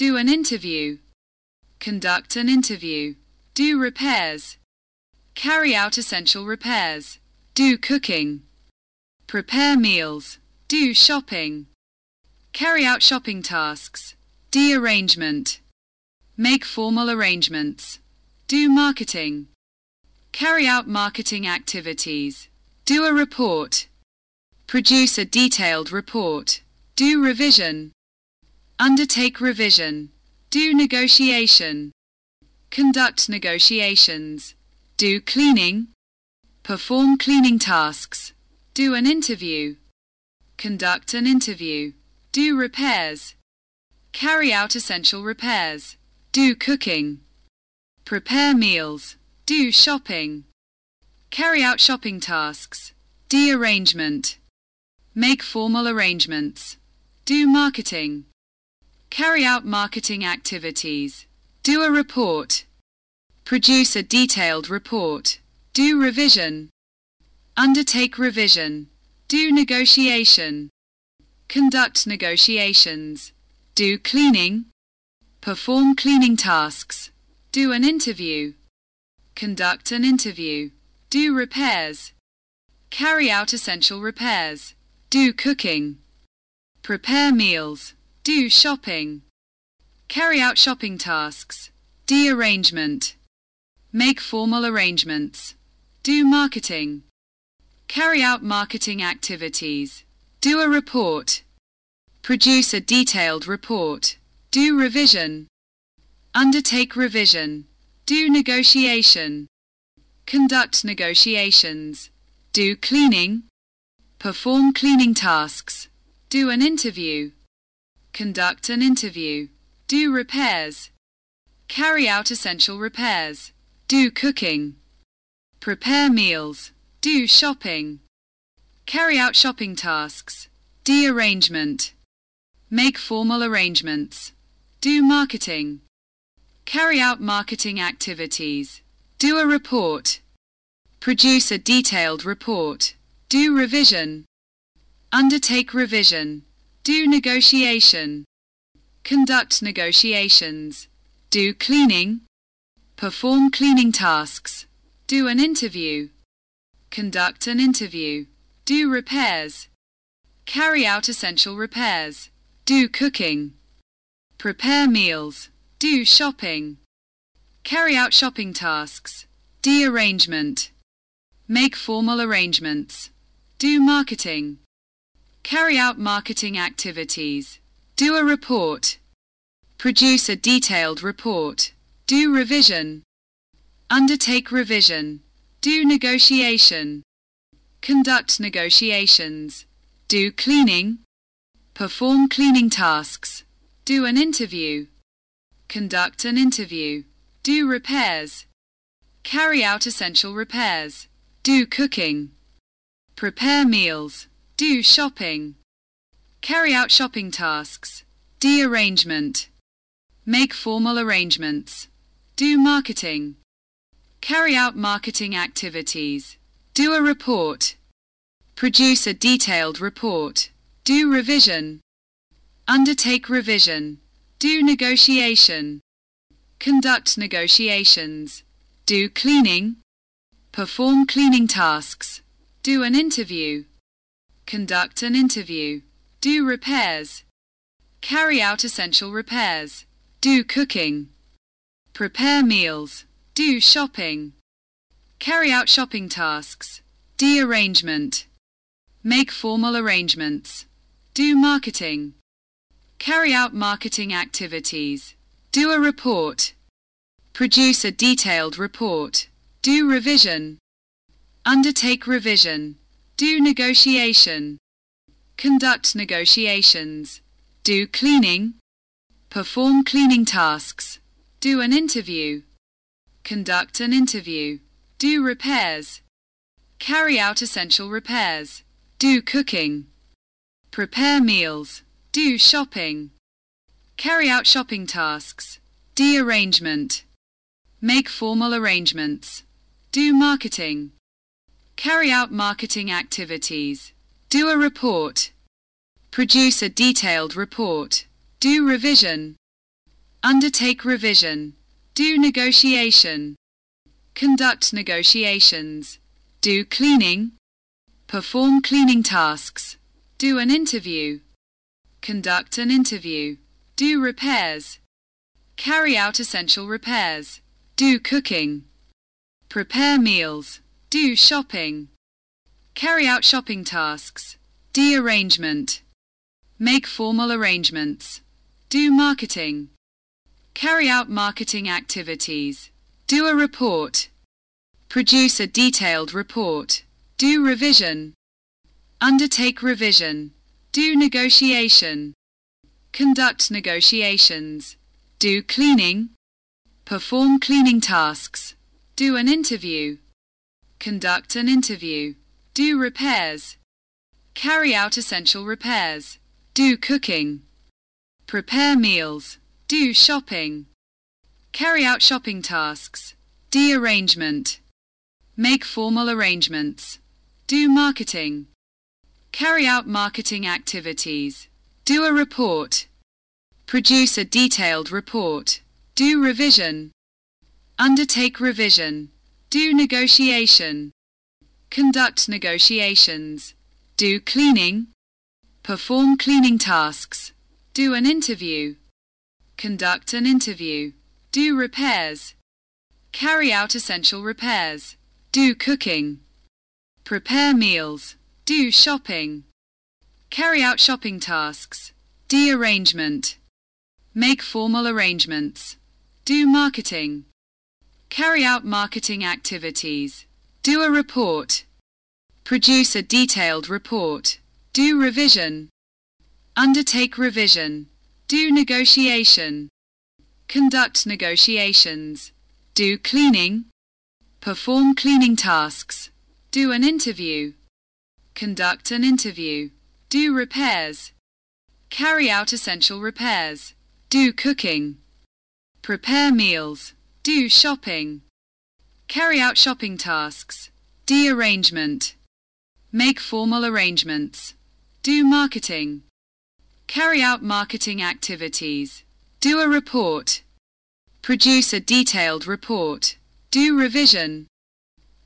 Do an interview. Conduct an interview. Do repairs. Carry out essential repairs. Do cooking. Prepare meals. Do shopping. Carry out shopping tasks. D arrangement. Make formal arrangements. Do marketing. Carry out marketing activities. Do a report. Produce a detailed report. Do revision. Undertake revision. Do negotiation. Conduct negotiations. Do cleaning. Perform cleaning tasks. Do an interview. Conduct an interview. Do repairs. Carry out essential repairs. Do cooking. Prepare meals. Do shopping. Carry out shopping tasks. D arrangement. Make formal arrangements. Do marketing. Carry out marketing activities. Do a report. Produce a detailed report. Do revision. Undertake revision. Do negotiation. Conduct negotiations. Do cleaning. Perform cleaning tasks. Do an interview. Conduct an interview. Do repairs. Carry out essential repairs. Do cooking. Prepare meals. Do shopping. Carry out shopping tasks. D arrangement. Make formal arrangements. Do marketing. Carry out marketing activities. Do a report. Produce a detailed report. Do revision. Undertake revision. Do negotiation. Conduct negotiations. Do cleaning. Perform cleaning tasks. Do an interview. Conduct an interview. Do repairs. Carry out essential repairs. Do cooking. Prepare meals. Do shopping. Carry out shopping tasks. D arrangement. Make formal arrangements. Do marketing. Carry out marketing activities. Do a report. Produce a detailed report. Do revision. Undertake revision. Do negotiation. Conduct negotiations. Do cleaning. Perform cleaning tasks. Do an interview. Conduct an interview. Do repairs. Carry out essential repairs. Do cooking. Prepare meals. Do shopping. Carry out shopping tasks. D arrangement. Make formal arrangements. Do marketing. Carry out marketing activities. Do a report. Produce a detailed report. Do revision. Undertake revision. Do negotiation. Conduct negotiations. Do cleaning. Perform cleaning tasks. Do an interview. Conduct an interview. Do repairs. Carry out essential repairs. Do cooking. Prepare meals. Do shopping. Carry out shopping tasks. D arrangement. Make formal arrangements. Do marketing. Carry out marketing activities. Do a report. Produce a detailed report. Do revision. Undertake revision. Do negotiation. Conduct negotiations. Do cleaning. Perform cleaning tasks. Do an interview. Conduct an interview. Do repairs. Carry out essential repairs. Do cooking. Prepare meals. Do shopping. Carry out shopping tasks. D arrangement. Make formal arrangements. Do marketing. Carry out marketing activities. Do a report. Produce a detailed report. Do revision. Undertake revision. Do negotiation. Conduct negotiations. Do cleaning. Perform cleaning tasks. Do an interview. Conduct an interview. Do repairs. Carry out essential repairs. Do cooking. Prepare meals. Do shopping. Carry out shopping tasks. D arrangement. Make formal arrangements. Do marketing. Carry out marketing activities. Do a report. Produce a detailed report. Do revision. undertake revision, do negotiation, conduct negotiations, do cleaning, perform cleaning tasks, do an interview, conduct an interview, do repairs, carry out essential repairs, do cooking, prepare meals, do shopping, carry out shopping tasks, de-arrangement, make formal arrangements, do marketing, carry out marketing activities, do a report, produce a detailed report, do revision, undertake revision, do negotiation, conduct negotiations, do cleaning, perform cleaning tasks, do an interview, conduct an interview, do repairs, carry out essential repairs, do cooking, prepare meals, do shopping, carry out shopping tasks, de-arrangement, make formal arrangements, do marketing, carry out marketing activities, do a report, produce a detailed report, do revision, undertake revision, do negotiation, conduct negotiations, do cleaning, perform cleaning tasks, do an interview, conduct an interview, do repairs, carry out essential repairs, do cooking, prepare meals, do shopping, carry out shopping tasks, de-arrangement, make formal arrangements, do marketing, carry out marketing activities, do a report, produce a detailed report, do revision, undertake revision, do negotiation, conduct negotiations, do cleaning, perform cleaning tasks, do an interview, conduct an interview, do repairs, carry out essential repairs, do cooking, prepare meals, do shopping, carry out shopping tasks, de-arrangement, make formal arrangements, do marketing, carry out marketing activities, do a report, produce a detailed report, do revision,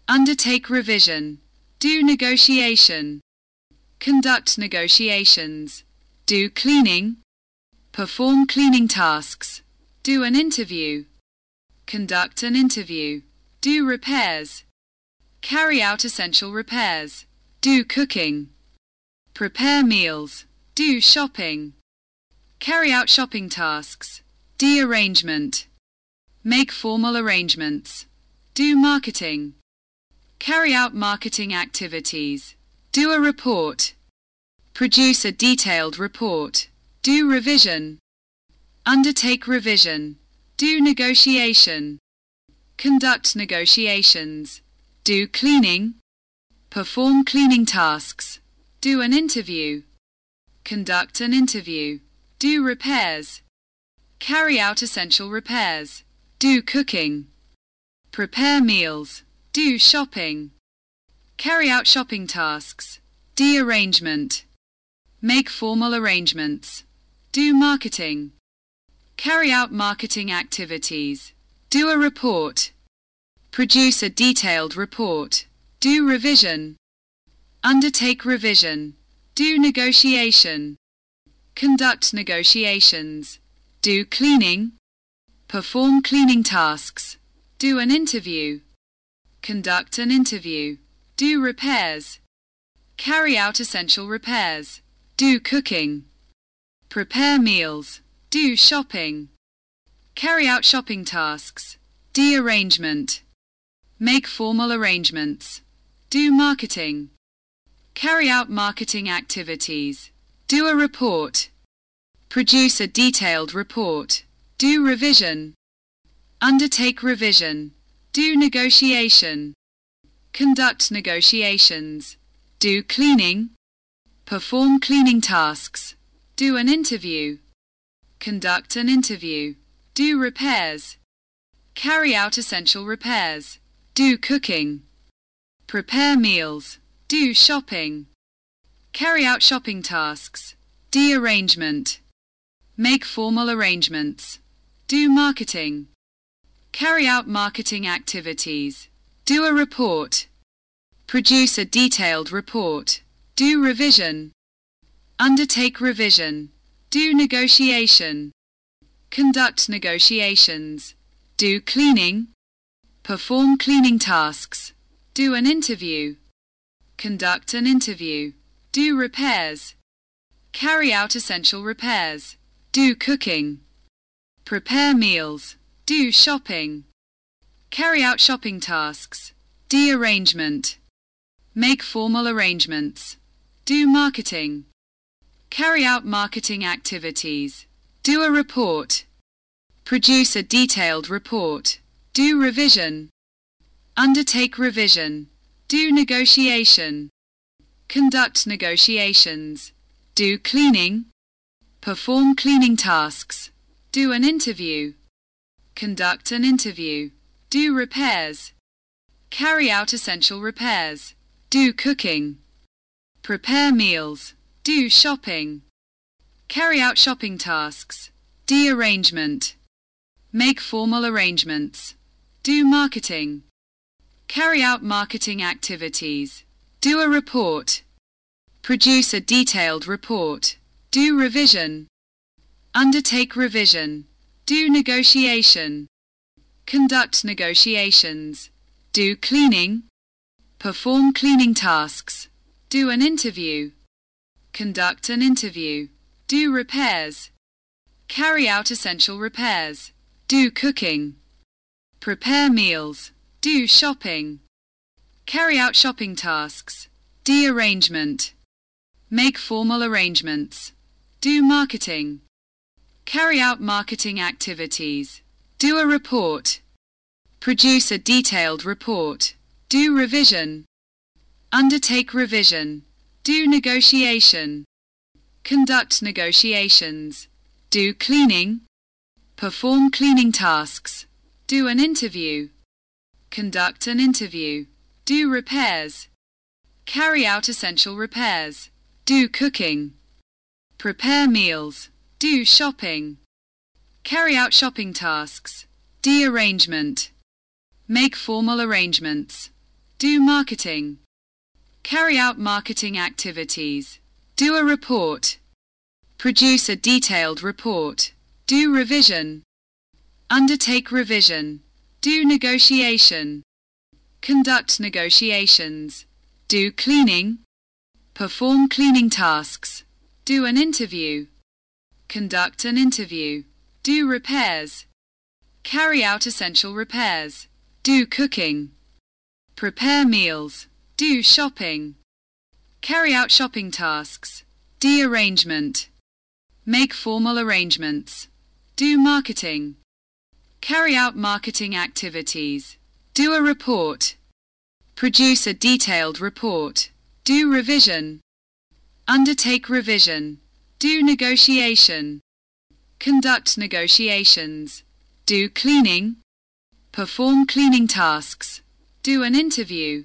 undertake revision, do negotiation, conduct negotiations, do cleaning, perform cleaning tasks, do an interview, conduct an interview, do repairs, carry out essential repairs, do cooking, prepare meals, do shopping, carry out shopping tasks, de-arrangement, make formal arrangements, do marketing, carry out marketing activities, do a report, produce a detailed report, do revision, undertake revision, do negotiation, conduct negotiations, do cleaning, perform cleaning tasks, do an interview, conduct an interview, do repairs, carry out essential repairs, do cooking, prepare meals, do shopping, carry out shopping tasks, de-arrangement, make formal arrangements, do marketing, carry out marketing activities, do a report, produce a detailed report, do revision, undertake revision, do negotiation, conduct negotiations, do cleaning, perform cleaning tasks, do an interview, conduct an interview, do repairs, carry out essential repairs, do cooking, prepare meals, do shopping, carry out shopping tasks, de-arrangement, make formal arrangements, do marketing, carry out marketing activities, do a report, produce a detailed report, do revision, undertake revision, do negotiation, conduct negotiations, do cleaning, perform cleaning tasks, do an interview, conduct an interview, do repairs, carry out essential repairs, do cooking, prepare meals, do shopping, carry out shopping tasks, de-arrangement, make formal arrangements, Do marketing. Carry out marketing activities. Do a report. Produce a detailed report. Do revision. Undertake revision. Do negotiation. Conduct negotiations. Do cleaning. Perform cleaning tasks. Do an interview. Conduct an interview. Do repairs. Carry out essential repairs. Do cooking. Prepare meals. Do shopping. Carry out shopping tasks. D arrangement. Make formal arrangements. Do marketing. Carry out marketing activities. Do a report. Produce a detailed report. Do revision. Undertake revision. Do negotiation. Conduct negotiations. Do cleaning. Perform cleaning tasks. Do an interview. Conduct an interview. Do repairs. Carry out essential repairs. Do cooking. Prepare meals. Do shopping. Carry out shopping tasks. D arrangement. Make formal arrangements. Do marketing. Carry out marketing activities. Do a report. Produce a detailed report. Do revision. Undertake revision. Do negotiation. Conduct negotiations. Do cleaning. Perform cleaning tasks. Do an interview. Conduct an interview. Do repairs. Carry out essential repairs. Do cooking. Prepare meals. Do shopping. Carry out shopping tasks. D arrangement. Make formal arrangements. Do marketing. Carry out marketing activities. Do a report. Produce a detailed report. Do revision. Undertake revision. Do negotiation. Conduct negotiations. Do cleaning. Perform cleaning tasks. Do an interview. Conduct an interview. Do repairs. Carry out essential repairs. Do cooking. Prepare meals. Do shopping. Carry out shopping tasks. D arrangement. Make formal arrangements. Do marketing. Carry out marketing activities. Do a report. Produce a detailed report. Do revision. Undertake revision. Do negotiation. Conduct negotiations. Do cleaning. Perform cleaning tasks. Do an interview. Conduct an interview. Do repairs. Carry out essential repairs. Do cooking. Prepare meals. Do shopping. Carry out shopping tasks. de-arrangement, Make formal arrangements. Do marketing. Carry out marketing activities. Do a report. Produce a detailed report. Do revision. Undertake revision. Do negotiation. Conduct negotiations. Do cleaning. Perform cleaning tasks. Do an interview.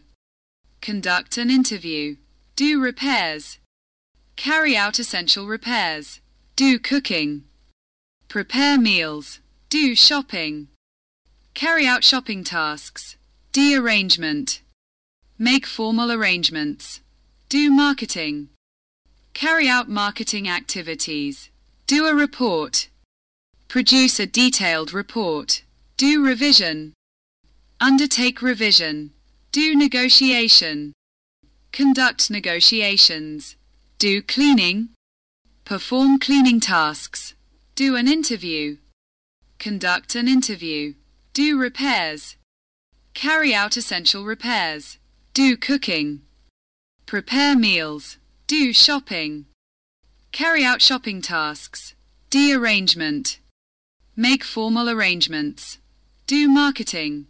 Conduct an interview. Do repairs. Carry out essential repairs. Do cooking. Prepare meals. Do shopping. Carry out shopping tasks. D arrangement. Make formal arrangements. Do marketing. Carry out marketing activities. Do a report. Produce a detailed report. Do revision. Undertake revision. Do negotiation. Conduct negotiations. Do cleaning. Perform cleaning tasks. Do an interview. Conduct an interview. Do repairs. Carry out essential repairs. Do cooking. Prepare meals. Do shopping. Carry out shopping tasks. D arrangement. Make formal arrangements. Do marketing.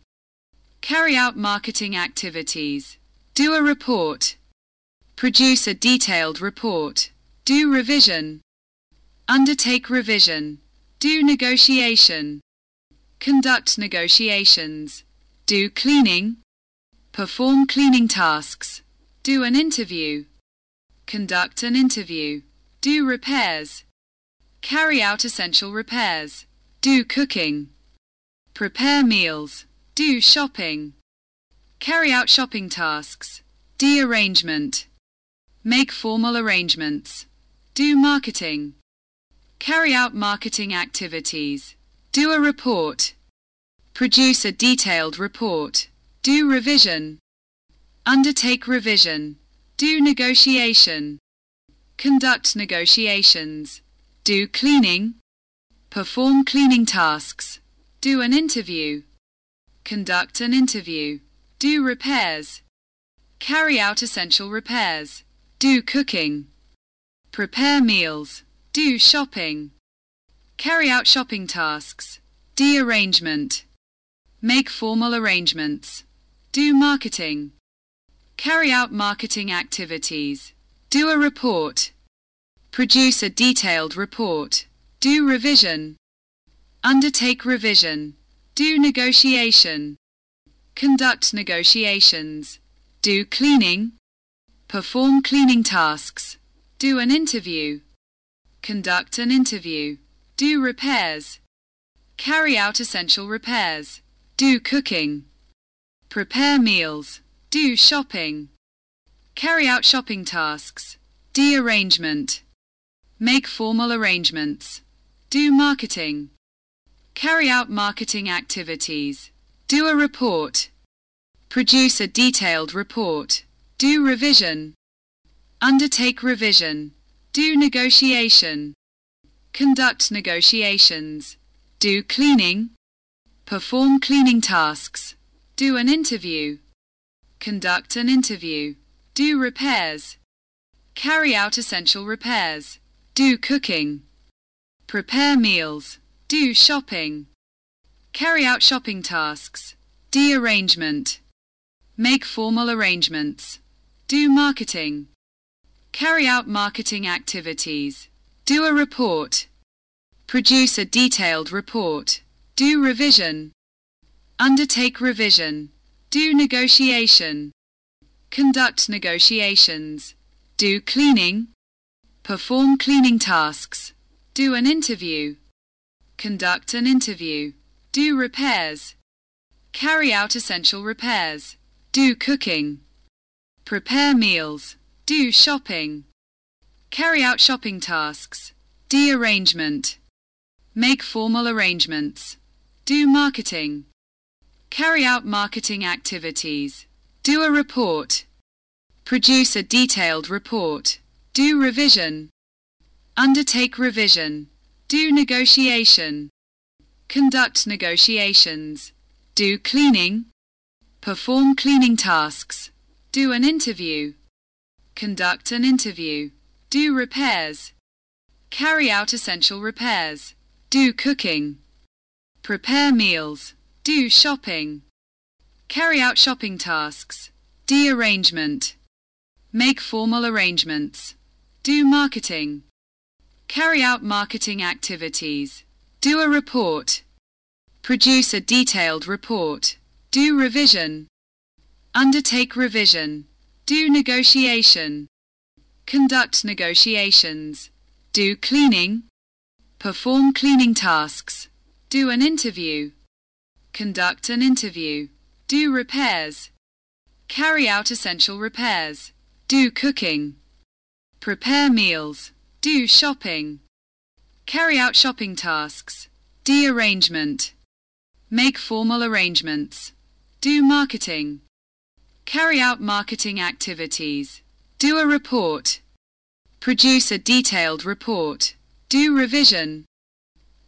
Carry out marketing activities. Do a report. Produce a detailed report. Do revision. Undertake revision. Do negotiation. Conduct negotiations. Do cleaning. Perform cleaning tasks. Do an interview. Conduct an interview. Do repairs. Carry out essential repairs. do cooking. Prepare meals, do shopping. Carry out shopping tasks, D arrangement. Make formal arrangements, do marketing. Carry out marketing activities, do a report. Produce a detailed report, do revision. Undertake revision, do negotiation. Conduct negotiations, do cleaning. Perform cleaning tasks, do an interview. Conduct an interview, do repairs. Carry out essential repairs, do cooking. Prepare meals, do shopping. Carry out shopping tasks, D arrangement. Make formal arrangements, do marketing. Carry out marketing activities, do a report. Produce a detailed report, do revision. Undertake revision, do negotiation. Conduct negotiations, do cleaning. Perform cleaning tasks, do an interview. Conduct an interview, do repairs. Carry out essential repairs, do cooking. Prepare meals, do shopping. Carry out shopping tasks, D arrangement. Make formal arrangements, do marketing. Carry out marketing activities, do a report. Produce a detailed report, do revision. Undertake revision, do negotiation. Conduct negotiations, do cleaning. Perform cleaning tasks, do an interview. Conduct an interview, do repairs. Carry out essential repairs, do cooking. Prepare meals, do shopping. Carry out shopping tasks, D arrangement. Make formal arrangements, do marketing. Carry out marketing activities, do a report. Produce a detailed report, do revision. Undertake revision, do negotiation. Conduct negotiations, do cleaning. Perform cleaning tasks, do an interview. Conduct an interview, do repairs. Carry out essential repairs, do cooking. Prepare meals, do shopping. Carry out shopping tasks, D arrangement. Make formal arrangements, do marketing. Carry out marketing activities, do a report. Produce a detailed report, do revision. Undertake revision, do negotiation. Conduct negotiations, do cleaning. Perform cleaning tasks, do an interview. Conduct an interview, do repairs. Carry out essential repairs, do cooking. Prepare meals, do shopping. Carry out shopping tasks, D arrangement. Make formal arrangements, do marketing. Carry out marketing activities, do a report. Produce a detailed report, do revision. Undertake revision, do negotiation. Conduct negotiations, do cleaning. Perform cleaning tasks, do an interview. Conduct an interview, do repairs. Carry out essential repairs, do cooking. Prepare meals, do shopping. Carry out shopping tasks, D arrangement. Make formal arrangements, do marketing. Carry out marketing activities, do a report. Produce a detailed report, do revision.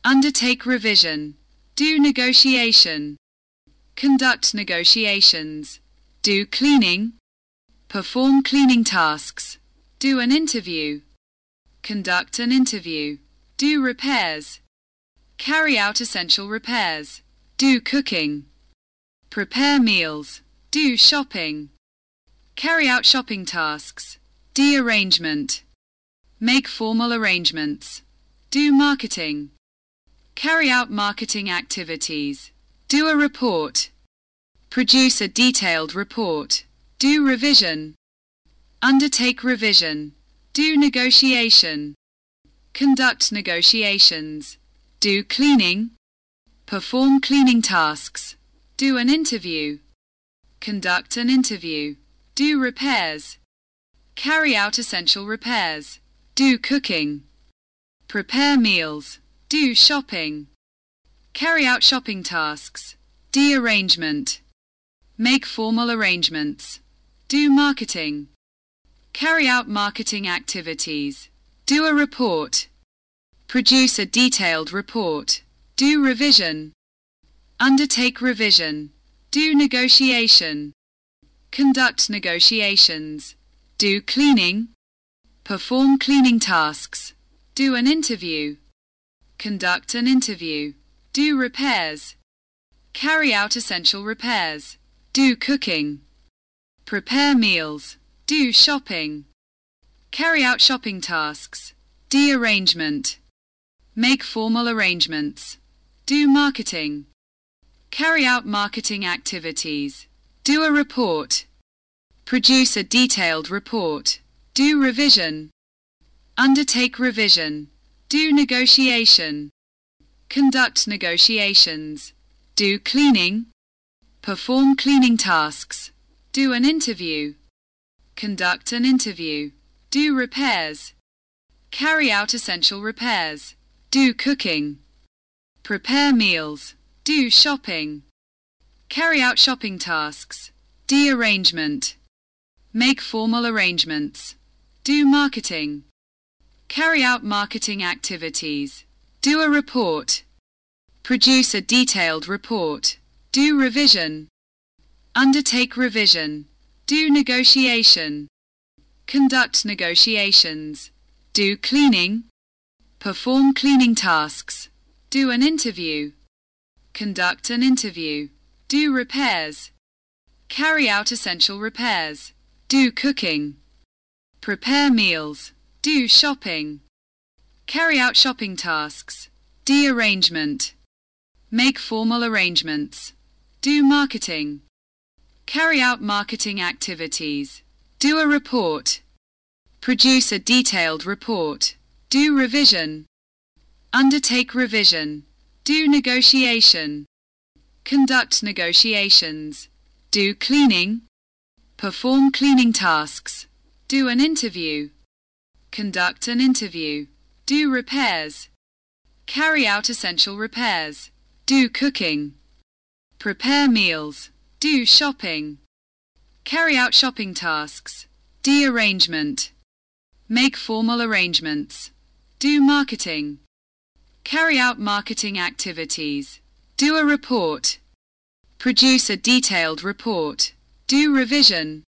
Undertake revision, do negotiation. Conduct negotiations, do cleaning. Perform cleaning tasks, do an interview. Conduct an interview, do repairs. Carry out essential repairs, do cooking. Prepare meals, do shopping. Carry out shopping tasks, D arrangement. Make formal arrangements, do marketing. Carry out marketing activities, do a report. Produce a detailed report, do revision. Undertake revision, do negotiation. Conduct negotiations, do cleaning. perform cleaning tasks, do an interview, conduct an interview, do repairs, carry out essential repairs, do cooking, prepare meals, do shopping, carry out shopping tasks, do arrangement, make formal arrangements, do marketing, carry out marketing activities, do a report, produce a detailed report, do revision, undertake revision, do negotiation, conduct negotiations, do cleaning, perform cleaning tasks, do an interview, conduct an interview, do repairs, carry out essential repairs, do cooking, prepare meals, do shopping, carry out shopping tasks, do arrangement, make formal arrangements, do marketing, carry out marketing activities, do a report, produce a detailed report, do revision, undertake revision, do negotiation, conduct negotiations, do cleaning, perform cleaning tasks, do an interview, conduct an interview, do repairs, carry out essential repairs, do cooking, prepare meals, do shopping, carry out shopping tasks, do arrangement, make formal arrangements, do marketing, carry out marketing activities, do a report, produce a detailed report, do revision, undertake revision, do negotiation, conduct negotiations, do cleaning, perform cleaning tasks, do an interview, conduct an interview, do repairs, carry out essential repairs, do cooking, prepare meals, do shopping, carry out shopping tasks, do arrangement, make formal arrangements, do marketing, carry out marketing activities, do a report, produce a detailed report, do revision, undertake revision, do negotiation, conduct negotiations, do cleaning, perform cleaning tasks, do an interview, conduct an interview, do repairs, carry out essential repairs, do cooking, prepare meals, do shopping, carry out shopping tasks, do arrangement, make formal arrangements, do marketing, carry out marketing activities, do a report, produce a detailed report, do revision,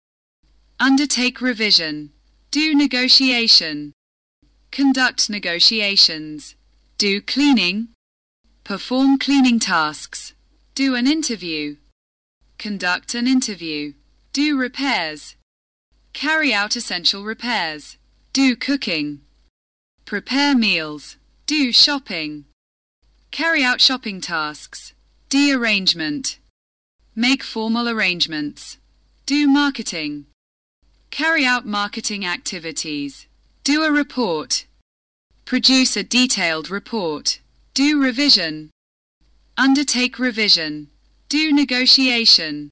undertake revision, do negotiation, conduct negotiations, do cleaning, perform cleaning tasks, do an interview, conduct an interview, do repairs, carry out essential repairs, do cooking, prepare meals, do shopping. Carry out shopping tasks. Do arrangement. Make formal arrangements. Do marketing. Carry out marketing activities. Do a report. Produce a detailed report. Do revision. Undertake revision. Do negotiation.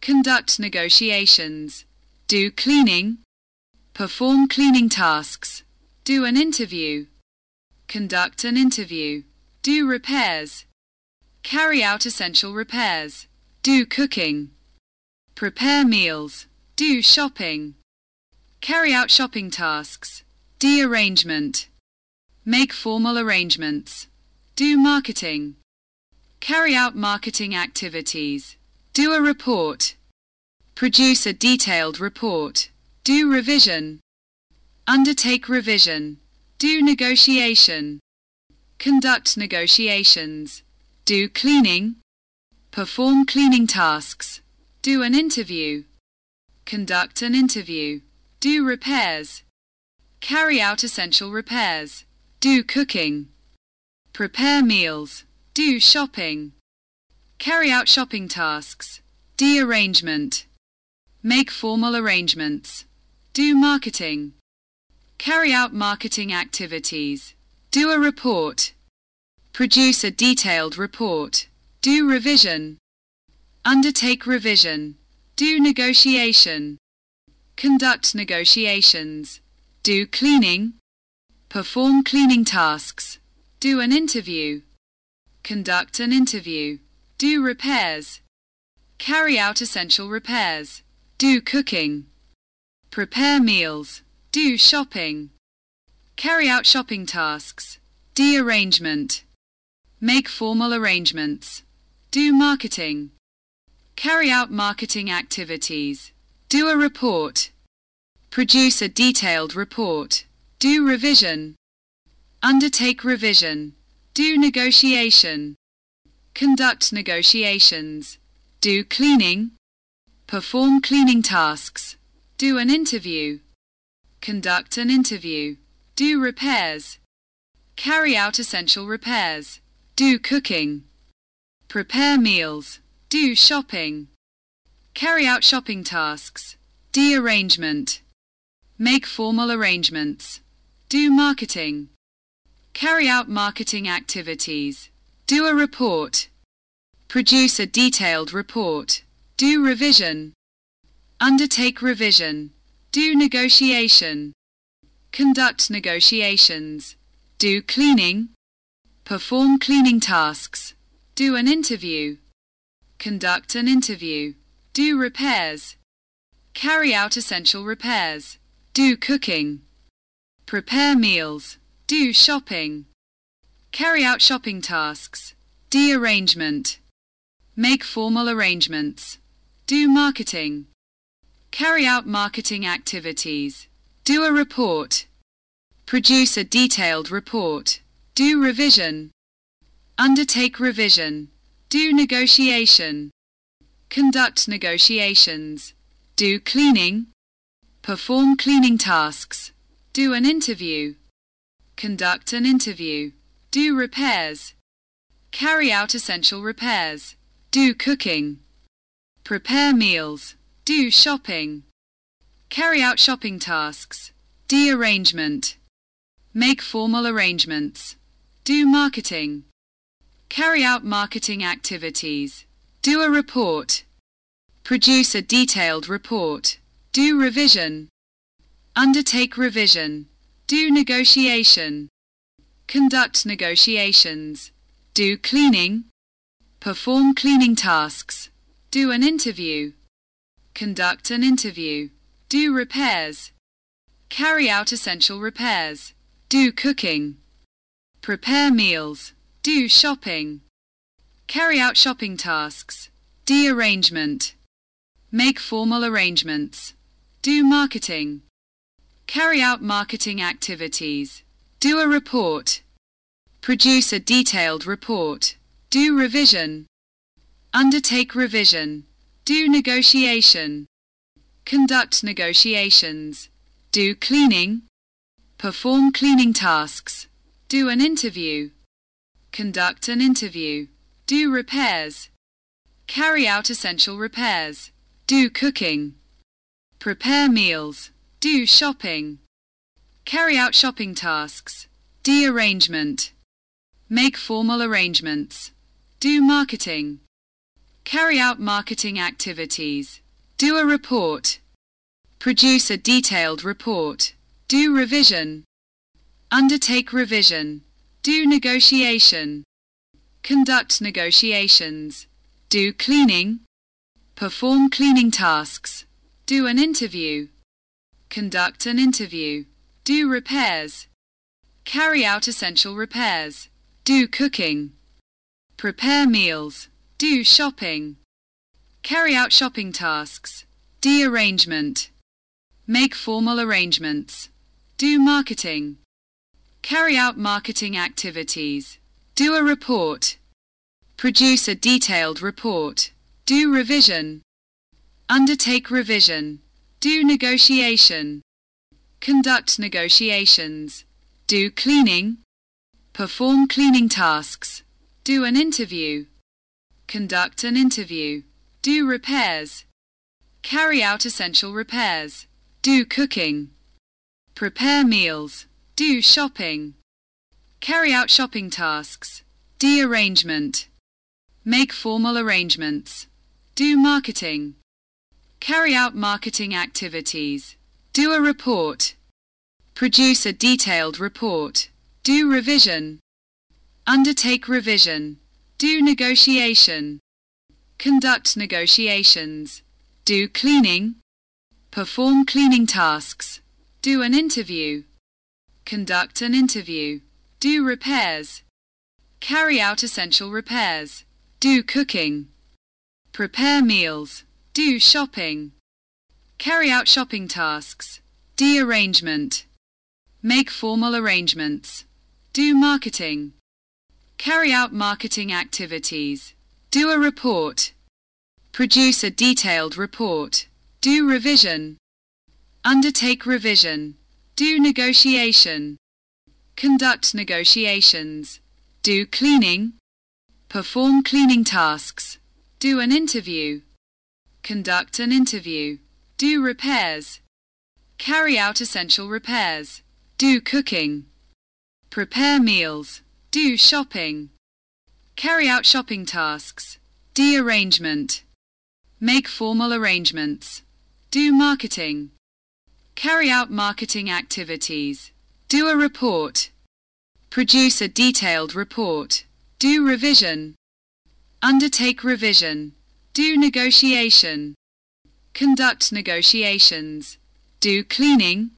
Conduct negotiations. Do cleaning. Perform cleaning tasks. Do an interview. Conduct an interview, do repairs, carry out essential repairs, do cooking, prepare meals, do shopping, carry out shopping tasks, do arrangement, make formal arrangements, do marketing, carry out marketing activities, do a report, produce a detailed report, do revision, undertake revision, do negotiation. Conduct negotiations. Do cleaning. Perform cleaning tasks. Do an interview. Conduct an interview. Do repairs. Carry out essential repairs. Do cooking. Prepare meals. Do shopping. Carry out shopping tasks. Do arrangement. Make formal arrangements. Do marketing. Carry out marketing activities. Do a report. Produce a detailed report. Do revision. Undertake revision. Do negotiation. Conduct negotiations. Do cleaning. Perform cleaning tasks. Do an interview. Conduct an interview. Do repairs. Carry out essential repairs. Do cooking. Prepare meals. Do shopping. Carry out shopping tasks. D arrangement. Make formal arrangements. Do marketing. Carry out marketing activities. Do a report. Produce a detailed report. Do revision. Undertake revision. Do negotiation. Conduct negotiations. Do cleaning. Perform cleaning tasks. Do an interview. Conduct an interview. Do repairs. Carry out essential repairs. Do cooking. Prepare meals. Do shopping. Carry out shopping tasks. D arrangement. Make formal arrangements. Do marketing. Carry out marketing activities. Do a report. Produce a detailed report. Do revision. Undertake revision. Do negotiation. Conduct negotiations. Do cleaning. Perform cleaning tasks. Do an interview. Conduct an interview. Do repairs. Carry out essential repairs. Do cooking. Prepare meals. Do shopping. Carry out shopping tasks. D arrangement. Make formal arrangements. Do marketing. Carry out marketing activities. Do a report. Produce a detailed report. Do revision. Undertake revision. Do negotiation. Conduct negotiations. Do cleaning. Perform cleaning tasks. Do an interview. Conduct an interview. Do repairs. Carry out essential repairs. Do cooking. Prepare meals. Do shopping. Carry out shopping tasks. D arrangement. Make formal arrangements. Do marketing. Carry out marketing activities. Do a report. Produce a detailed report. Do revision. Undertake revision. Do negotiation. Conduct negotiations. Do cleaning. Perform cleaning tasks. Do an interview. Conduct an interview. Do repairs. Carry out essential repairs. Do cooking. Prepare meals. Do shopping. Carry out shopping tasks. D arrangement. Make formal arrangements. Do marketing. Carry out marketing activities. Do a report. Produce a detailed report. Do revision. Undertake revision. Do negotiation. Conduct negotiations. Do cleaning. Perform cleaning tasks. Do an interview. Conduct an interview. Do repairs. Carry out essential repairs. Do cooking. Prepare meals. Do shopping. Carry out shopping tasks. D arrangement. Make formal arrangements. Do marketing. Carry out marketing activities. Do a report. Produce a detailed report. Do revision. Undertake revision. Do negotiation. Conduct negotiations. Do cleaning. Perform cleaning tasks. Do an interview. Conduct an interview. Do repairs. Carry out essential repairs. Do cooking. Prepare meals. Do shopping. Carry out shopping tasks. D arrangement. Make formal arrangements. Do marketing. Carry out marketing activities. Do a report. Produce a detailed report. Do revision. Undertake revision. Do negotiation. Conduct negotiations. Do cleaning. Perform cleaning tasks. Do an interview. Conduct an interview. Do repairs. Carry out essential repairs. Do cooking. Prepare meals. Do shopping. Carry out shopping tasks. D. Arrangement. Make formal arrangements. Do marketing. Carry out marketing activities. Do a report. Produce a detailed report. Do revision. Undertake revision. Do negotiation. Conduct negotiations. Do cleaning. Perform cleaning tasks. Do an interview. Conduct an interview. Do repairs. Carry out essential repairs. Do cooking. Prepare meals. Do shopping. Carry out shopping tasks. D arrangement. Make formal arrangements. Do marketing. Carry out marketing activities. Do a report. Produce a detailed report. Do revision. Undertake revision. Do negotiation. Conduct negotiations. Do cleaning. Perform cleaning tasks. Do an interview. Conduct an interview. Do repairs. Carry out essential repairs. Do cooking. Prepare meals. Do shopping. Carry out shopping tasks. de-arrangement, Make formal arrangements. Do marketing. Carry out marketing activities. Do a report. Produce a detailed report. Do revision. Undertake revision. Do negotiation. Conduct negotiations. Do cleaning.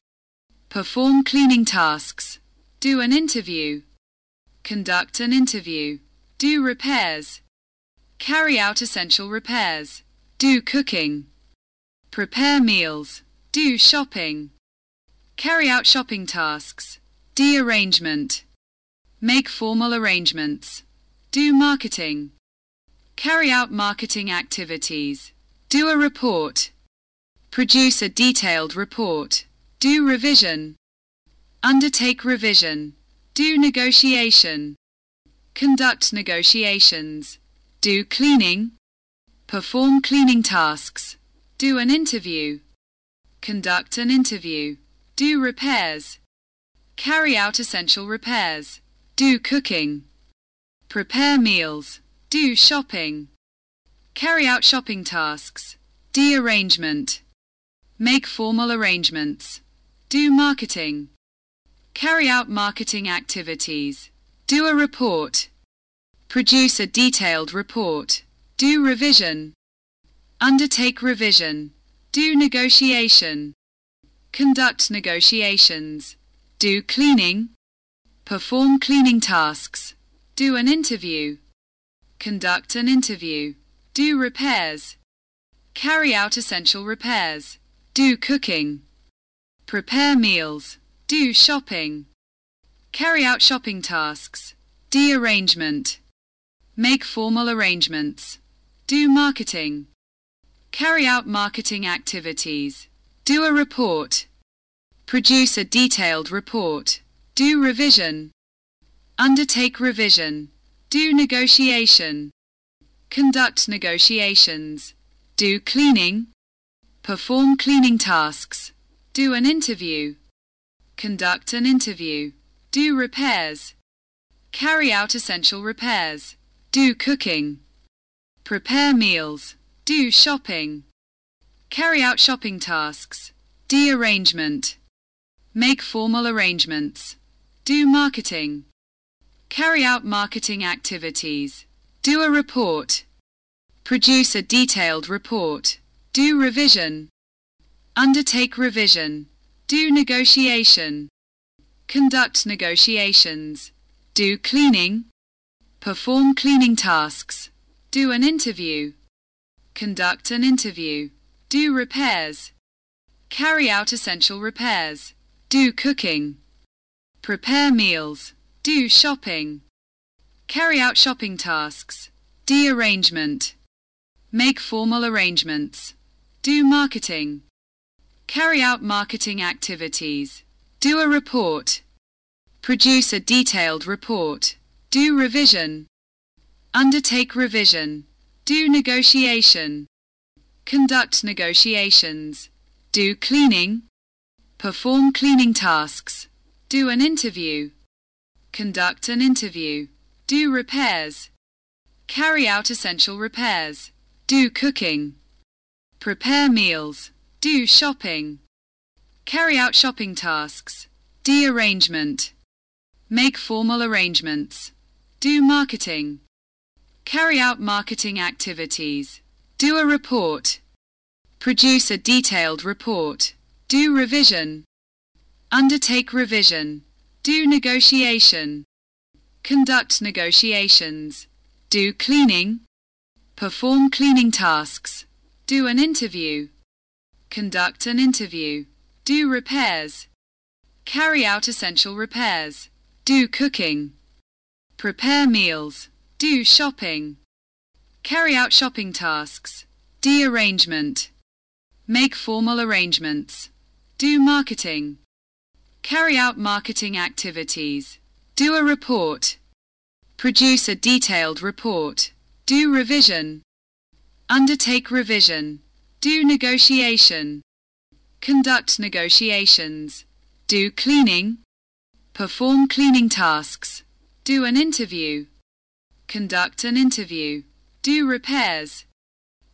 Perform cleaning tasks. Do an interview. Conduct an interview. Do repairs. Carry out essential repairs. Do cooking. Prepare meals. Do shopping. Carry out shopping tasks. D arrangement. Make formal arrangements. Do marketing. Carry out marketing activities. Do a report. Produce a detailed report. Do revision. Undertake revision. Do negotiation. Conduct negotiations. Do cleaning. Perform cleaning tasks. Do an interview. Conduct an interview. Do repairs. Carry out essential repairs. Do cooking. Prepare meals. Do shopping. Carry out shopping tasks. D arrangement. Make formal arrangements. Do marketing. Carry out marketing activities. Do a report. Produce a detailed report. Do revision. Undertake revision. Do negotiation. Conduct negotiations. Do cleaning. Perform cleaning tasks. Do an interview. Conduct an interview. Do repairs. Carry out essential repairs. Do cooking. Prepare meals. Do shopping. Carry out shopping tasks. D arrangement. Make formal arrangements. Do marketing. Carry out marketing activities. Do a report. Produce a detailed report. Do revision. Undertake revision. Do negotiation. Conduct negotiations. Do cleaning. Perform cleaning tasks. Do an interview. Conduct an interview. Do repairs. Carry out essential repairs. Do cooking. Prepare meals. Do shopping. Carry out shopping tasks. D arrangement. Make formal arrangements. Do marketing. Carry out marketing activities. Do a report. Produce a detailed report. Do revision. Undertake revision. Do negotiation. Conduct negotiations. Do cleaning. Perform cleaning tasks. Do an interview. Conduct an interview. Do repairs. Carry out essential repairs. Do cooking. Prepare meals. Do shopping. Carry out shopping tasks. D arrangement. Make formal arrangements. Do marketing. Carry out marketing activities. Do a report. Produce a detailed report. Do revision. Undertake revision. Do negotiation. Conduct negotiations. Do cleaning. Perform cleaning tasks. Do an interview. Conduct an interview. Do repairs. Carry out essential repairs. Do cooking. Prepare meals. Do shopping. Carry out shopping tasks. D arrangement. Make formal arrangements. Do marketing. Carry out marketing activities. Do a report. Produce a detailed report. Do revision. Undertake revision. Do negotiation. Conduct negotiations. Do cleaning. Perform cleaning tasks. Do an interview. Conduct an interview. Do repairs. Carry out essential repairs. Do cooking. Prepare meals. Do shopping. Carry out shopping tasks. D arrangement. Make formal arrangements. Do marketing. Carry out marketing activities. Do a report. Produce a detailed report. Do revision. Undertake revision. Do negotiation. Conduct negotiations. Do cleaning. Perform cleaning tasks. Do an interview. Conduct an interview. Do repairs.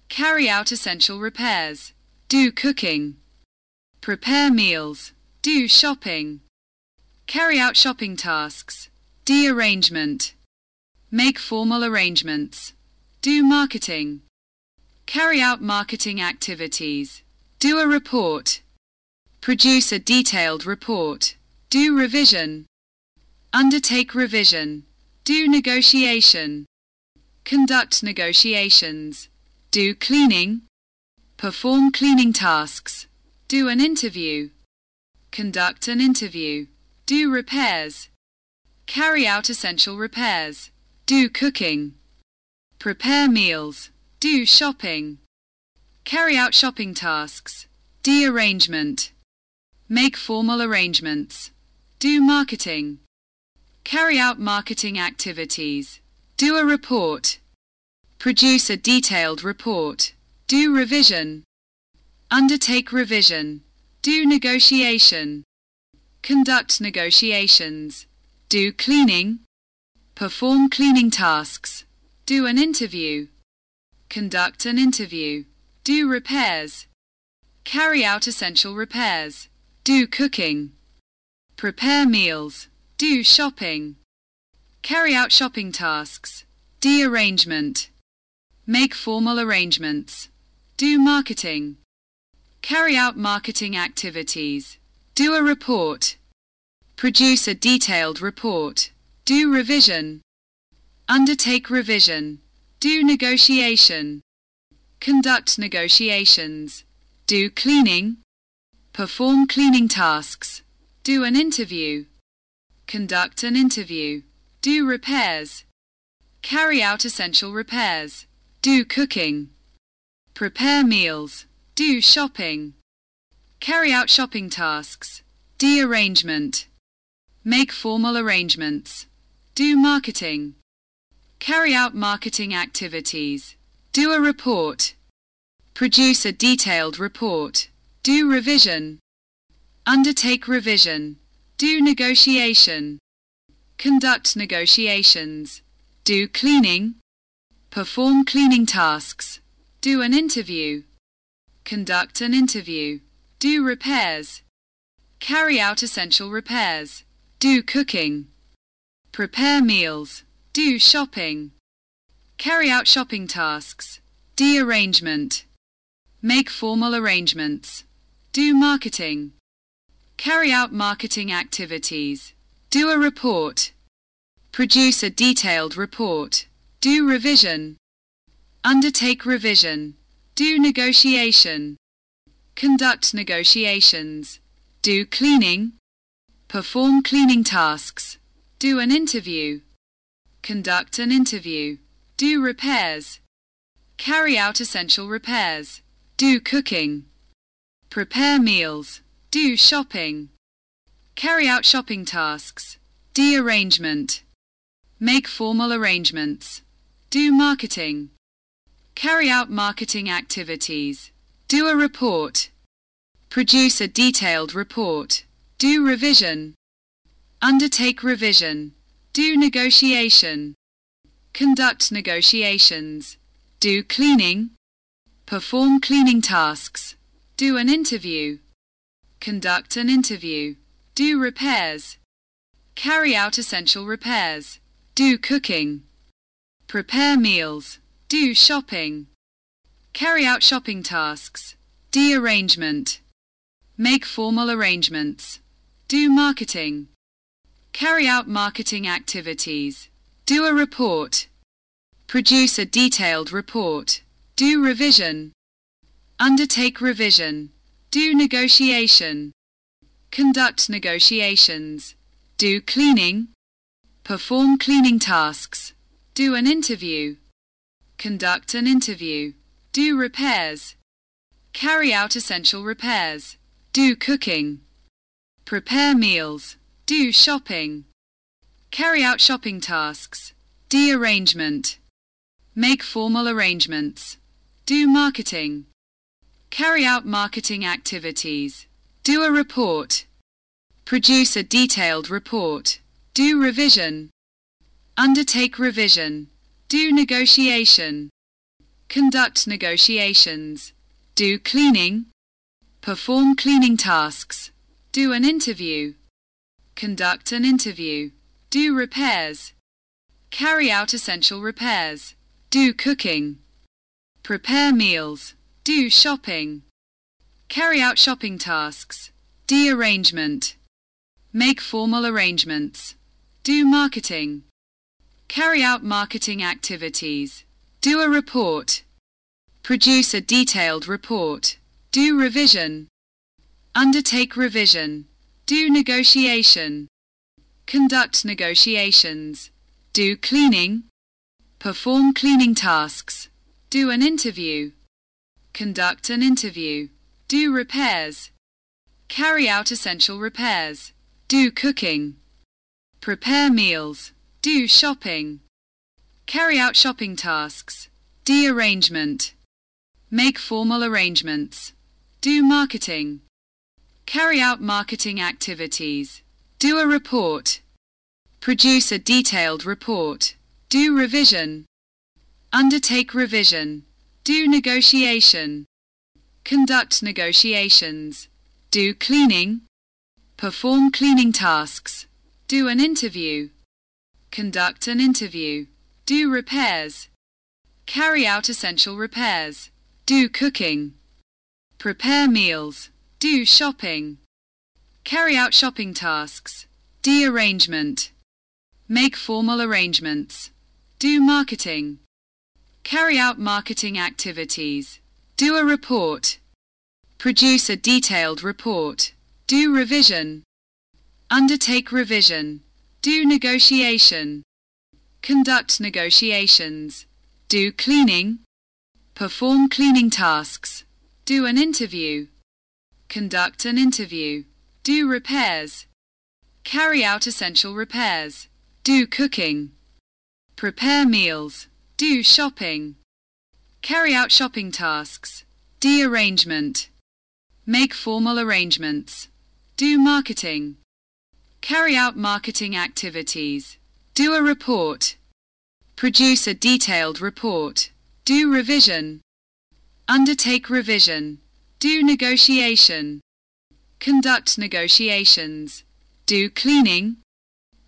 Carry out essential repairs. Do cooking. Prepare meals. Do shopping. Carry out shopping tasks. D arrangement. Make formal arrangements. Do marketing. Carry out marketing activities. Do a report. Produce a detailed report. Do revision. Undertake revision. Do negotiation. Conduct negotiations. Do cleaning. Perform cleaning tasks. Do an interview. Conduct an interview. Do repairs. Carry out essential repairs. Do cooking. Prepare meals. Do shopping. Carry out shopping tasks. de-arrangement, Make formal arrangements. Do marketing. Carry out marketing activities. Do a report. Produce a detailed report. Do revision. Undertake revision. Do negotiation. Conduct negotiations. Do cleaning. Perform cleaning tasks. Do an interview. Conduct an interview. Do repairs. Carry out essential repairs. Do cooking. Prepare meals. Do shopping. Carry out shopping tasks. D arrangement. Make formal arrangements. Do marketing. Carry out marketing activities. Do a report. Produce a detailed report. Do revision. Undertake revision. Do negotiation. Conduct negotiations. Do cleaning. Perform cleaning tasks. Do an interview. Conduct an interview. Do repairs. Carry out essential repairs. Do cooking. Prepare meals. Do shopping. Carry out shopping tasks. D arrangement. Make formal arrangements. Do marketing. Carry out marketing activities. Do a report. Produce a detailed report. Do revision. Undertake revision. Do negotiation. Conduct negotiations. Do cleaning. Perform cleaning tasks. Do an interview. Conduct an interview. Do repairs. Carry out essential repairs. Do cooking. Prepare meals. Do shopping. Carry out shopping tasks. D arrangement. Make formal arrangements. Do marketing. Carry out marketing activities. Do a report. Produce a detailed report. Do revision. Undertake revision. Do negotiation. Conduct negotiations. Do cleaning. Perform cleaning tasks. Do an interview. Conduct an interview. Do repairs. Carry out essential repairs. Do cooking. Prepare meals. Do shopping. Carry out shopping tasks. D arrangement. Make formal arrangements. Do marketing. Carry out marketing activities. Do a report. Produce a detailed report. Do revision. Undertake revision. Do negotiation. conduct negotiations, do cleaning, perform cleaning tasks, do an interview, conduct an interview, do repairs, carry out essential repairs, do cooking, prepare meals, do shopping, carry out shopping tasks, do arrangement, make formal arrangements, do marketing, carry out marketing activities, do a report, produce a detailed report, do revision, undertake revision, do negotiation, conduct negotiations, do cleaning, perform cleaning tasks, do an interview, conduct an interview, do repairs, carry out essential repairs, do cooking, prepare meals, do shopping, carry out shopping tasks, do arrangement, make formal arrangements, do marketing, carry out marketing activities, do a report, produce a detailed report, do revision, undertake revision, do negotiation, conduct negotiations, do cleaning, perform cleaning tasks, do an interview, conduct an interview, do repairs, carry out essential repairs, do cooking, prepare meals, do shopping, carry out shopping tasks, do arrangement, make formal arrangements, do marketing, carry out marketing activities, do a report, produce a detailed report, do revision, undertake revision, do negotiation, conduct negotiations, do cleaning, perform cleaning tasks, do an interview, conduct an interview, do repairs, carry out essential repairs, do cooking, prepare meals, do shopping, carry out shopping tasks, do arrangement, make formal arrangements, do marketing, carry out marketing activities, do a report, produce a detailed report, do revision, undertake revision, do negotiation, conduct negotiations, do cleaning, perform cleaning tasks, do an interview, conduct an interview, do repairs, carry out essential repairs, do cooking, prepare meals, do shopping, carry out shopping tasks, de-arrangement, make formal arrangements, do marketing, carry out marketing activities, do a report, produce a detailed report, do revision, undertake revision, do negotiation, conduct negotiations, do cleaning, perform cleaning tasks, do an interview, conduct an interview, do repairs, carry out essential repairs, do cooking, prepare meals, do shopping, carry out shopping tasks, do arrangement, make formal arrangements, do marketing, carry out marketing activities, do a report, produce a detailed report, do revision, undertake revision, do negotiation, conduct negotiations, do cleaning,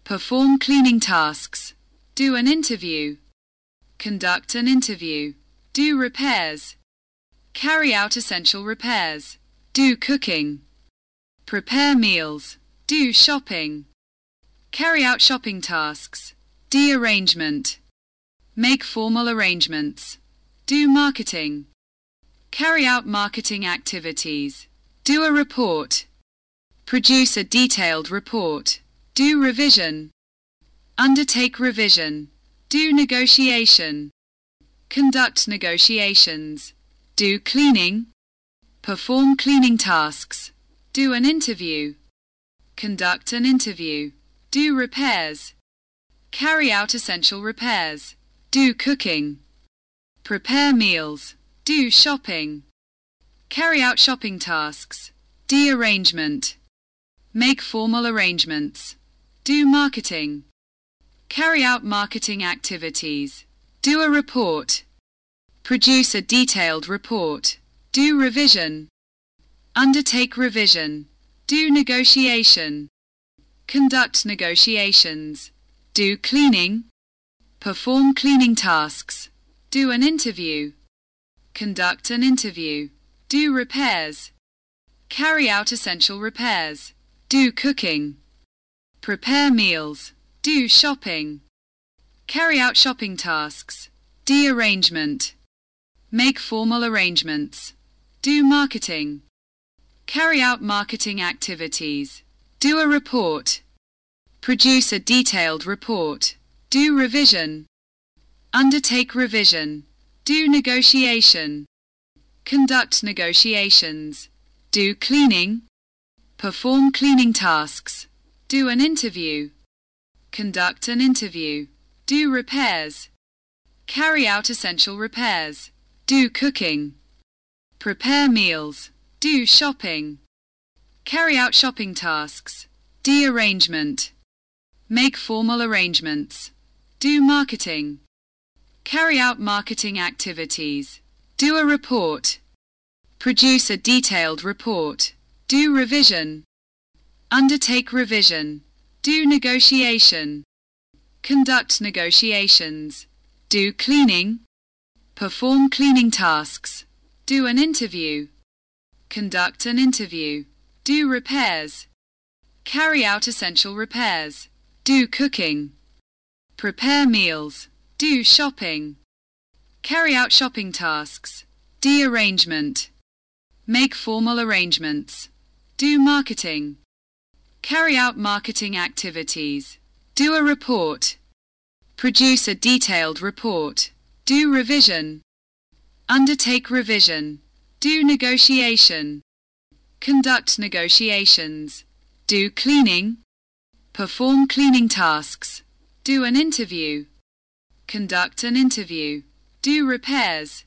perform cleaning tasks, do an interview, conduct an interview, do repairs, carry out essential repairs, do cooking, prepare meals, do shopping. Carry out shopping tasks. Do arrangement. Make formal arrangements. Do marketing. Carry out marketing activities. Do a report. Produce a detailed report. Do revision. Undertake revision. Do negotiation. Conduct negotiations. Do cleaning. Perform cleaning tasks. Do an interview. Conduct an interview. Do repairs. Carry out essential repairs. Do cooking. Prepare meals. Do shopping. Carry out shopping tasks. Do arrangement. Make formal arrangements. Do marketing. Carry out marketing activities. Do a report. Produce a detailed report. Do revision. Undertake revision. Do negotiation. Conduct negotiations. Do cleaning. Perform cleaning tasks. Do an interview. Conduct an interview. Do repairs. Carry out essential repairs. Do cooking. Prepare meals. Do shopping. Carry out shopping tasks. D arrangement. Make formal arrangements. Do marketing. Carry out marketing activities. Do a report. Produce a detailed report. Do revision. Undertake revision. Do negotiation. Conduct negotiations. Do cleaning. Perform cleaning tasks. Do an interview. Conduct an interview. Do repairs. Carry out essential repairs. Do cooking. Prepare meals. Do shopping. Carry out shopping tasks. D arrangement. Make formal arrangements. Do marketing. Carry out marketing activities. Do a report. Produce a detailed report. Do revision. Undertake revision. Do negotiation. Conduct negotiations. Do cleaning. Perform cleaning tasks. Do an interview. Conduct an interview. Do repairs. Carry out essential repairs. Do cooking. Prepare meals. Do shopping. Carry out shopping tasks. D arrangement. Make formal arrangements. Do marketing. Carry out marketing activities. Do a report. Produce a detailed report. Do revision. Undertake revision. Do negotiation. Conduct negotiations. Do cleaning. Perform cleaning tasks. Do an interview. Conduct an interview. Do repairs.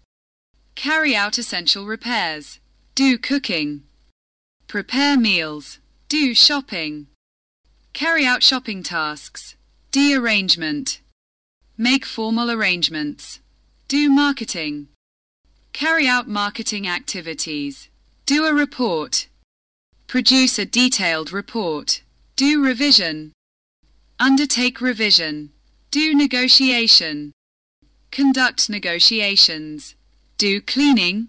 Carry out essential repairs. Do cooking. Prepare meals. Do shopping. Carry out shopping tasks. D arrangement. Make formal arrangements. Do marketing. Carry out marketing activities. Do a report. Produce a detailed report. Do revision. Undertake revision. Do negotiation. Conduct negotiations. Do cleaning.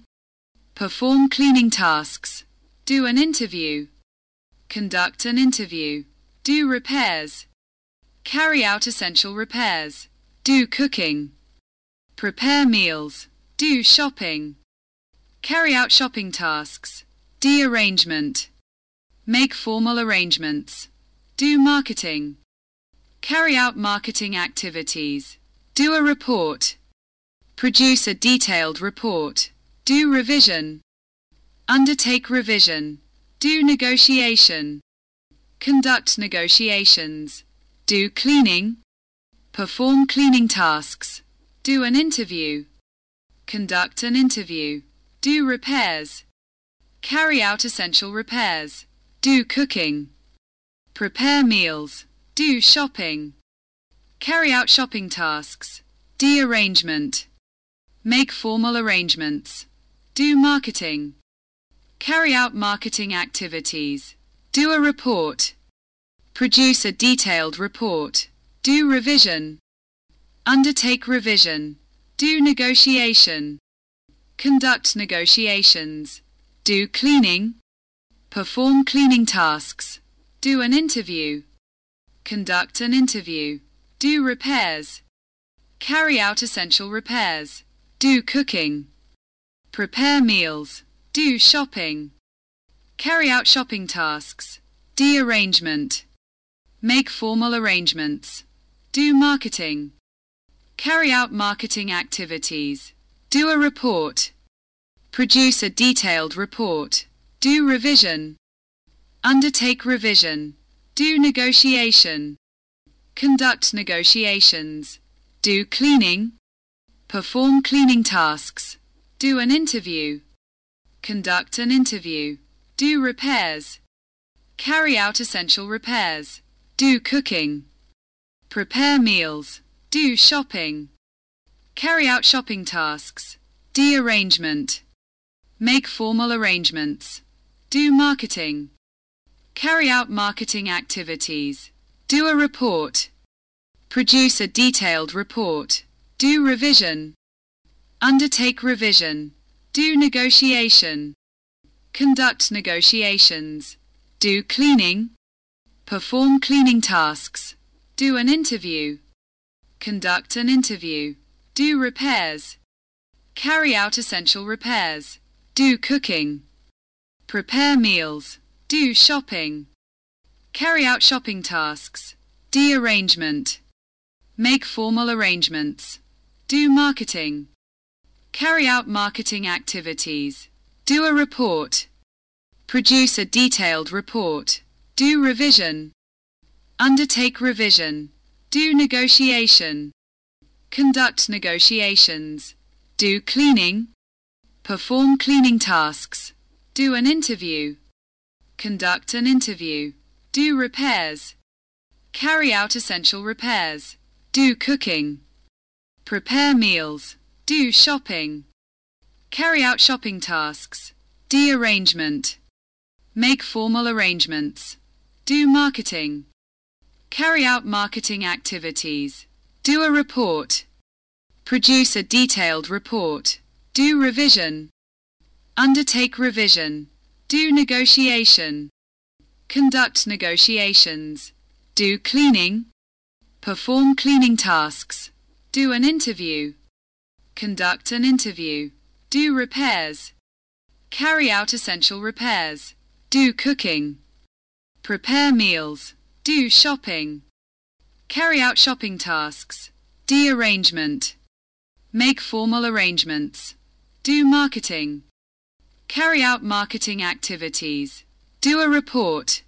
Perform cleaning tasks. Do an interview. Conduct an interview. Do repairs. Carry out essential repairs. Do cooking. Prepare meals. Do shopping. Carry out shopping tasks. D arrangement. Make formal arrangements. Do marketing. Carry out marketing activities. Do a report. Produce a detailed report. Do revision. Undertake revision. Do negotiation. Conduct negotiations. Do cleaning. Perform cleaning tasks. Do an interview. Conduct an interview. Do repairs. Carry out essential repairs. Do cooking. Prepare meals. Do shopping. Carry out shopping tasks. de-arrangement, Make formal arrangements. Do marketing. Carry out marketing activities. Do a report. Produce a detailed report. Do revision. Undertake revision. Do negotiation. Conduct negotiations. Do cleaning. Perform cleaning tasks. Do an interview. Conduct an interview. Do repairs. Carry out essential repairs. Do cooking. Prepare meals. Do shopping. Carry out shopping tasks. D arrangement. Make formal arrangements. Do marketing. Carry out marketing activities. Do a report. Produce a detailed report. Do revision. Undertake revision. Do negotiation. Conduct negotiations. Do cleaning. Perform cleaning tasks. Do an interview. Conduct an interview. Do repairs. Carry out essential repairs. Do cooking. prepare meals, do shopping, carry out shopping tasks, de-arrangement, make formal arrangements, do marketing, carry out marketing activities, do a report, produce a detailed report, do revision, undertake revision, do negotiation, conduct negotiations, do cleaning, perform cleaning tasks, do an interview, conduct an interview, do repairs, carry out essential repairs, do cooking, prepare meals, do shopping, carry out shopping tasks, de-arrangement, make formal arrangements, do marketing, carry out marketing activities, do a report, produce a detailed report, do revision, undertake revision, do negotiation, conduct negotiations, do cleaning, perform cleaning tasks, do an interview, conduct an interview, do repairs, carry out essential repairs, do cooking, prepare meals, do shopping, carry out shopping tasks, de-arrangement, make formal arrangements, do marketing, carry out marketing activities, do a report, produce a detailed report, do revision, undertake revision, do negotiation, conduct negotiations, do cleaning, perform cleaning tasks, do an interview, conduct an interview, do repairs, carry out essential repairs, do cooking, prepare meals, do shopping, carry out shopping tasks, de-arrangement, make formal arrangements, do marketing, carry out marketing activities, do a report,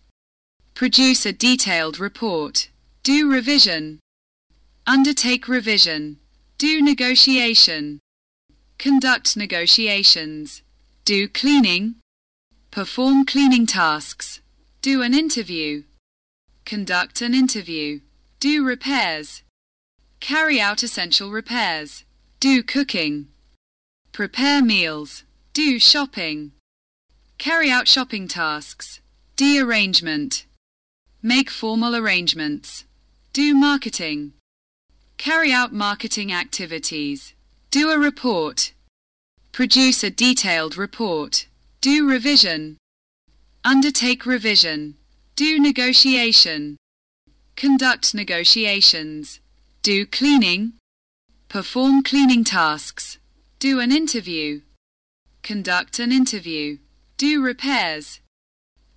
produce a detailed report, do revision, undertake revision, do negotiation, conduct negotiations, do cleaning, perform cleaning tasks, do an interview, conduct an interview, do repairs, carry out essential repairs, do cooking, prepare meals, do shopping, carry out shopping tasks, de-arrangement, make formal arrangements, do marketing, carry out marketing activities, do a report, produce a detailed report, do revision, undertake revision, do negotiation, conduct negotiations, do cleaning, perform cleaning tasks, do an interview, conduct an interview, do repairs,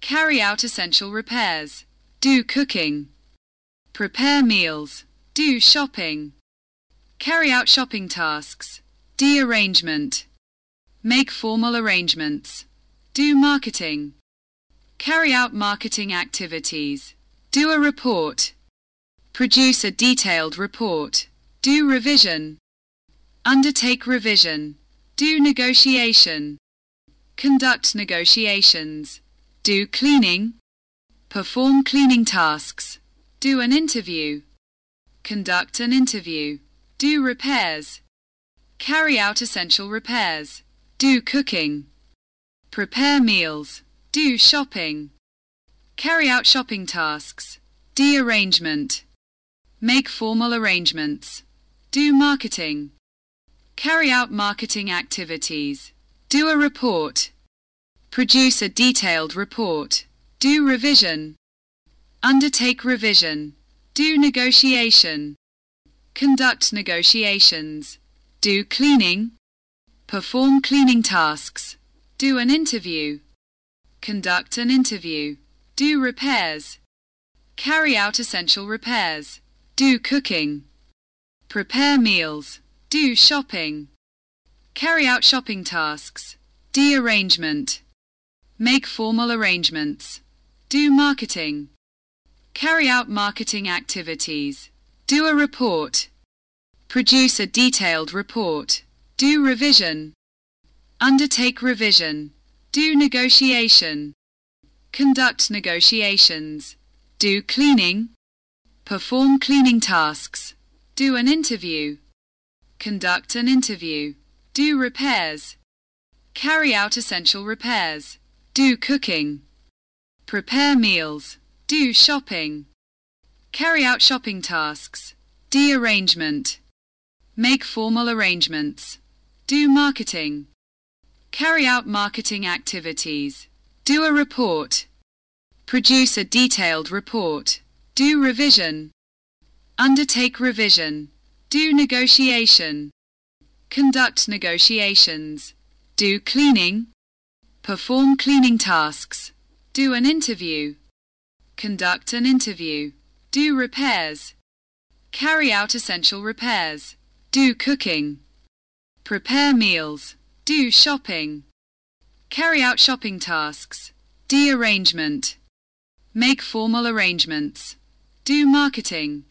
carry out essential repairs, do cooking, prepare meals, do shopping, carry out shopping tasks, de-arrangement, make formal arrangements, do marketing, Carry out marketing activities. Do a report. Produce a detailed report. Do revision. Undertake revision. Do negotiation. Conduct negotiations. Do cleaning. Perform cleaning tasks. Do an interview. Conduct an interview. Do repairs. Carry out essential repairs. Do cooking. Prepare meals. Do shopping. Carry out shopping tasks. De-arrangement. Make formal arrangements. Do marketing. Carry out marketing activities. Do a report. Produce a detailed report. Do revision. Undertake revision. Do negotiation. Conduct negotiations. Do cleaning. Perform cleaning tasks. Do an interview conduct an interview, do repairs, carry out essential repairs, do cooking, prepare meals, do shopping, carry out shopping tasks, de-arrangement, make formal arrangements, do marketing, carry out marketing activities, do a report, produce a detailed report, do revision, undertake revision, do negotiation. Conduct negotiations. Do cleaning. perform cleaning tasks, do an interview, conduct an interview, do repairs, carry out essential repairs, do cooking, prepare meals, do shopping, carry out shopping tasks, de-arrangement, make formal arrangements, do marketing, carry out marketing activities, do a report, produce a detailed report, do revision, undertake revision, do negotiation, conduct negotiations, do cleaning, perform cleaning tasks, do an interview, conduct an interview, do repairs, carry out essential repairs, do cooking, prepare meals, do shopping, carry out shopping tasks, de-arrangement, make formal arrangements, do marketing,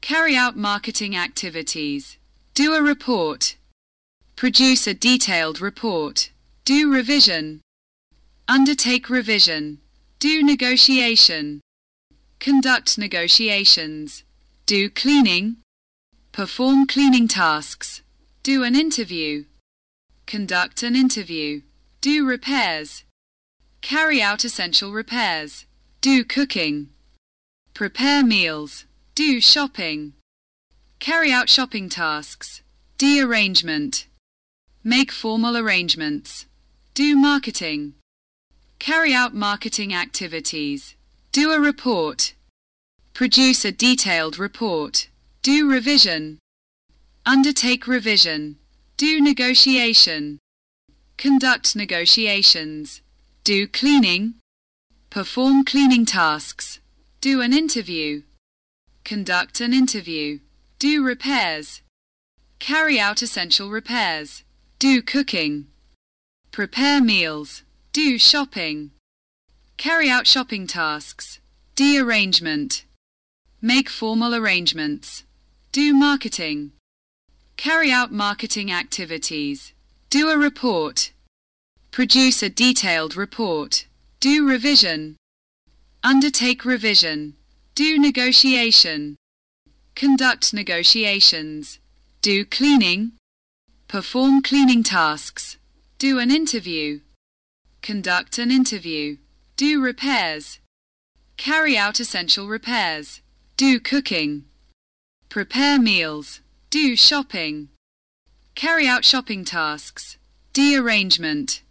carry out marketing activities, do a report, produce a detailed report, do revision, undertake revision, do negotiation, conduct negotiations, do cleaning, perform cleaning tasks, do an interview, conduct an interview, do repairs, carry out essential repairs, do cooking, prepare meals, do shopping, carry out shopping tasks, de-arrangement, make formal arrangements, do marketing, carry out marketing activities, do a report, produce a detailed report, do revision, undertake revision, do negotiation, conduct negotiations, do cleaning, perform cleaning tasks, do an interview, conduct an interview, do repairs, carry out essential repairs, do cooking, prepare meals, do shopping, carry out shopping tasks, de-arrangement, make formal arrangements, do marketing, carry out marketing activities, do a report, produce a detailed report, do revision, undertake revision, do negotiation, conduct negotiations, do cleaning, perform cleaning tasks, do an interview, conduct an interview, do repairs, carry out essential repairs, do cooking, prepare meals, do shopping, carry out shopping tasks, de-arrangement,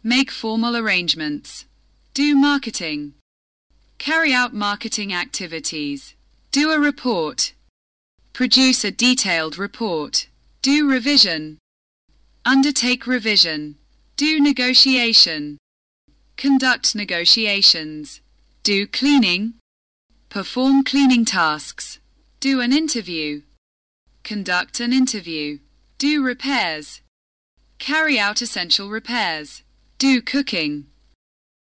make formal arrangements, do marketing, carry out marketing activities, do a report, produce a detailed report, do revision, undertake revision, do negotiation, conduct negotiations, do cleaning, perform cleaning tasks, do an interview, conduct an interview, do repairs, carry out essential repairs, do cooking,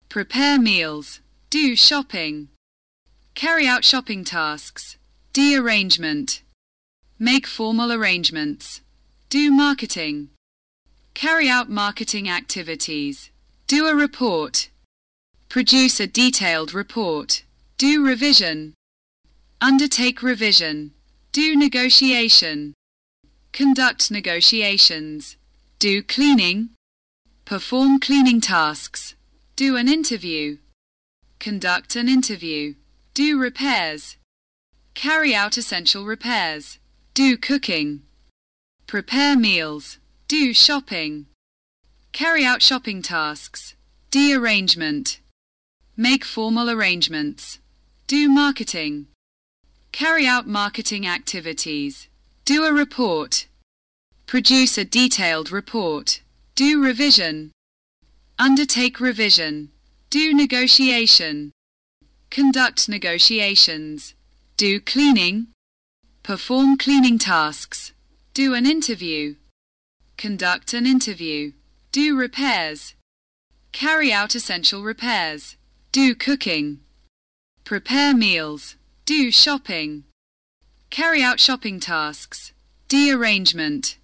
prepare meals, do shopping, carry out shopping tasks, de-arrangement, make formal arrangements, do marketing, carry out marketing activities, do a report, produce a detailed report, do revision, undertake revision, do negotiation. Conduct negotiations. Do cleaning. Perform cleaning tasks. Do an interview. Conduct an interview. Do repairs. Carry out essential repairs. Do cooking. Prepare meals. Do shopping. Carry out shopping tasks. De-arrangement. Make formal arrangements. Do marketing. Carry out marketing activities. Do a report. Produce a detailed report. Do revision. Undertake revision. Do negotiation. Conduct negotiations. Do cleaning. Perform cleaning tasks. Do an interview. Conduct an interview. Do repairs. Carry out essential repairs. Do cooking. Prepare meals. Do shopping. Carry out shopping tasks. De-arrangement.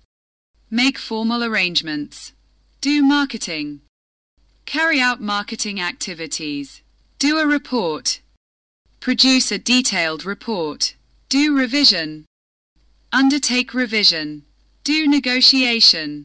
Make formal arrangements. Do marketing. Carry out marketing activities. Do a report. Produce a detailed report. Do revision. Undertake revision. Do negotiation.